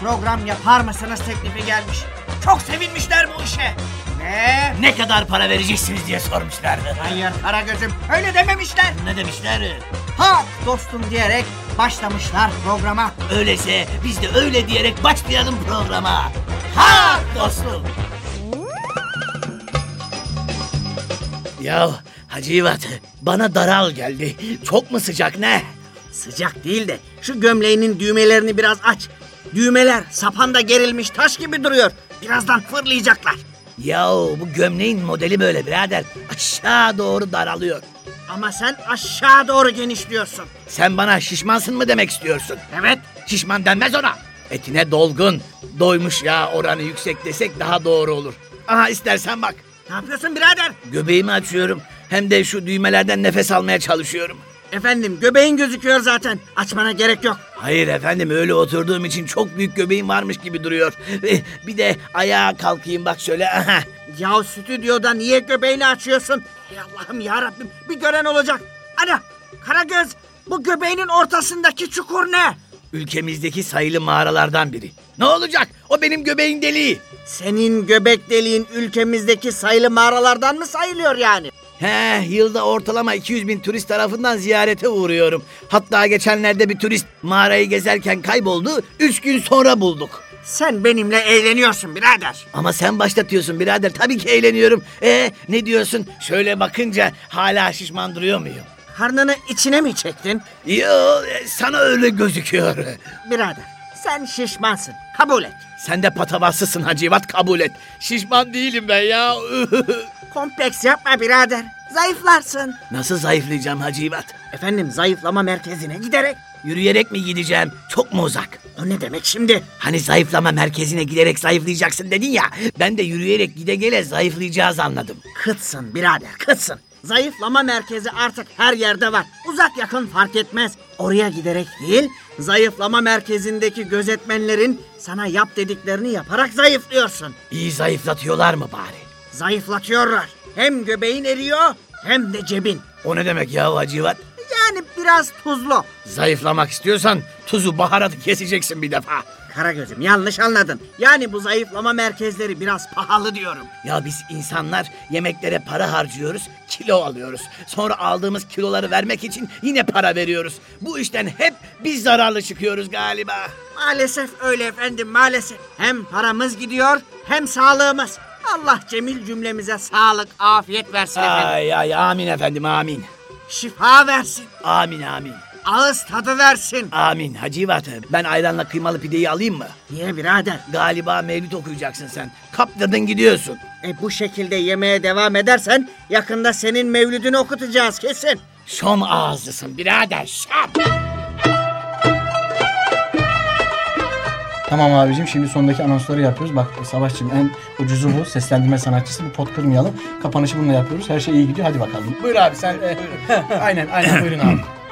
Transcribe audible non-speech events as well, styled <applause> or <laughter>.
program yapar mısınız teklifi gelmiş. Çok sevinmişler bu işe. Ve Ne kadar para vereceksiniz diye sormuşlardı. hayır Karagöz'üm öyle dememişler. Ne demişler? Ha dostum diyerek başlamışlar programa. Öyleyse biz de öyle diyerek başlayalım programa. Ha dostum. Ya Hacı İvat, bana daral geldi. Çok mu sıcak ne? Sıcak değil de şu gömleğinin düğmelerini biraz aç. Düğmeler sapanda gerilmiş taş gibi duruyor. Birazdan fırlayacaklar. Ya bu gömleğin modeli böyle birader. Aşağı doğru daralıyor. Ama sen aşağı doğru genişliyorsun. Sen bana şişmansın mı demek istiyorsun? Evet. Şişman denmez ona. Etine dolgun, doymuş ya oranı yüksek desek daha doğru olur. Aha istersen bak. Ne yapıyorsun birader? Göbeğimi açıyorum. Hem de şu düğmelerden nefes almaya çalışıyorum. Efendim göbeğin gözüküyor zaten. Açmana gerek yok. Hayır efendim öyle oturduğum için çok büyük göbeğim varmış gibi duruyor. Eh, Bir de ayağa kalkayım bak şöyle. Aha. Ya stüdyoda niye göbeğini açıyorsun? Ey Allah'ım ya Rabbim bir gören olacak. Ana Karagöz bu göbeğinin ortasındaki çukur ne? Ülkemizdeki sayılı mağaralardan biri. Ne olacak? O benim göbeğin deliği. Senin göbek deliğin ülkemizdeki sayılı mağaralardan mı sayılıyor yani? He, yılda ortalama 200 bin turist tarafından ziyarete uğruyorum. Hatta geçenlerde bir turist mağarayı gezerken kayboldu. Üç gün sonra bulduk. Sen benimle eğleniyorsun birader. Ama sen başlatıyorsun birader. Tabii ki eğleniyorum. E ne diyorsun? Şöyle bakınca hala şişman duruyor muyum? Karnını içine mi çektin? Yo, e, sana öyle gözüküyor. Birader sen şişmansın. Kabul et. Sen de patavatsızsın Hacivat kabul et. Şişman değilim ben ya. <laughs> Kompleks yapma birader. Zayıflarsın. Nasıl zayıflayacağım Hacivat? Efendim zayıflama merkezine giderek. Yürüyerek mi gideceğim? Çok mu uzak? O ne demek şimdi? Hani zayıflama merkezine giderek zayıflayacaksın dedin ya. Ben de yürüyerek gide gele zayıflayacağız anladım. Kıtsın birader kıtsın. Zayıflama merkezi artık her yerde var. Uzak yakın fark etmez. Oraya giderek değil, zayıflama merkezindeki gözetmenlerin sana yap dediklerini yaparak zayıflıyorsun. İyi zayıflatıyorlar mı bari? Zayıflatıyorlar. Hem göbeğin eriyor hem de cebin. O ne demek ya Hacivat? Yani biraz tuzlu. Zayıflamak istiyorsan tuzu baharatı keseceksin bir defa. Karagöz'üm yanlış anladın. Yani bu zayıflama merkezleri biraz pahalı diyorum. Ya biz insanlar yemeklere para harcıyoruz, kilo alıyoruz. Sonra aldığımız kiloları vermek için yine para veriyoruz. Bu işten hep biz zararlı çıkıyoruz galiba. Maalesef öyle efendim maalesef. Hem paramız gidiyor hem sağlığımız. Allah cemil cümlemize sağlık, afiyet versin efendim. Ay ay amin efendim amin. Şifa versin. Amin amin. Ağız tadı versin. Amin Hacivat ben ayranla kıymalı pideyi alayım mı? Niye birader? Galiba mevlüt okuyacaksın sen. Kaptırdın gidiyorsun. E bu şekilde yemeye devam edersen yakında senin mevlüdünü okutacağız kesin. Şom ağızlısın birader şap. Tamam abicim şimdi sondaki anonsları yapıyoruz. Bak Savaşçım en ucuzu bu. Seslendirme sanatçısı. Bir pot kırmayalım. Kapanışı bununla yapıyoruz. Her şey iyi gidiyor. Hadi bakalım. Buyur abi sen. e, aynen aynen buyurun abi.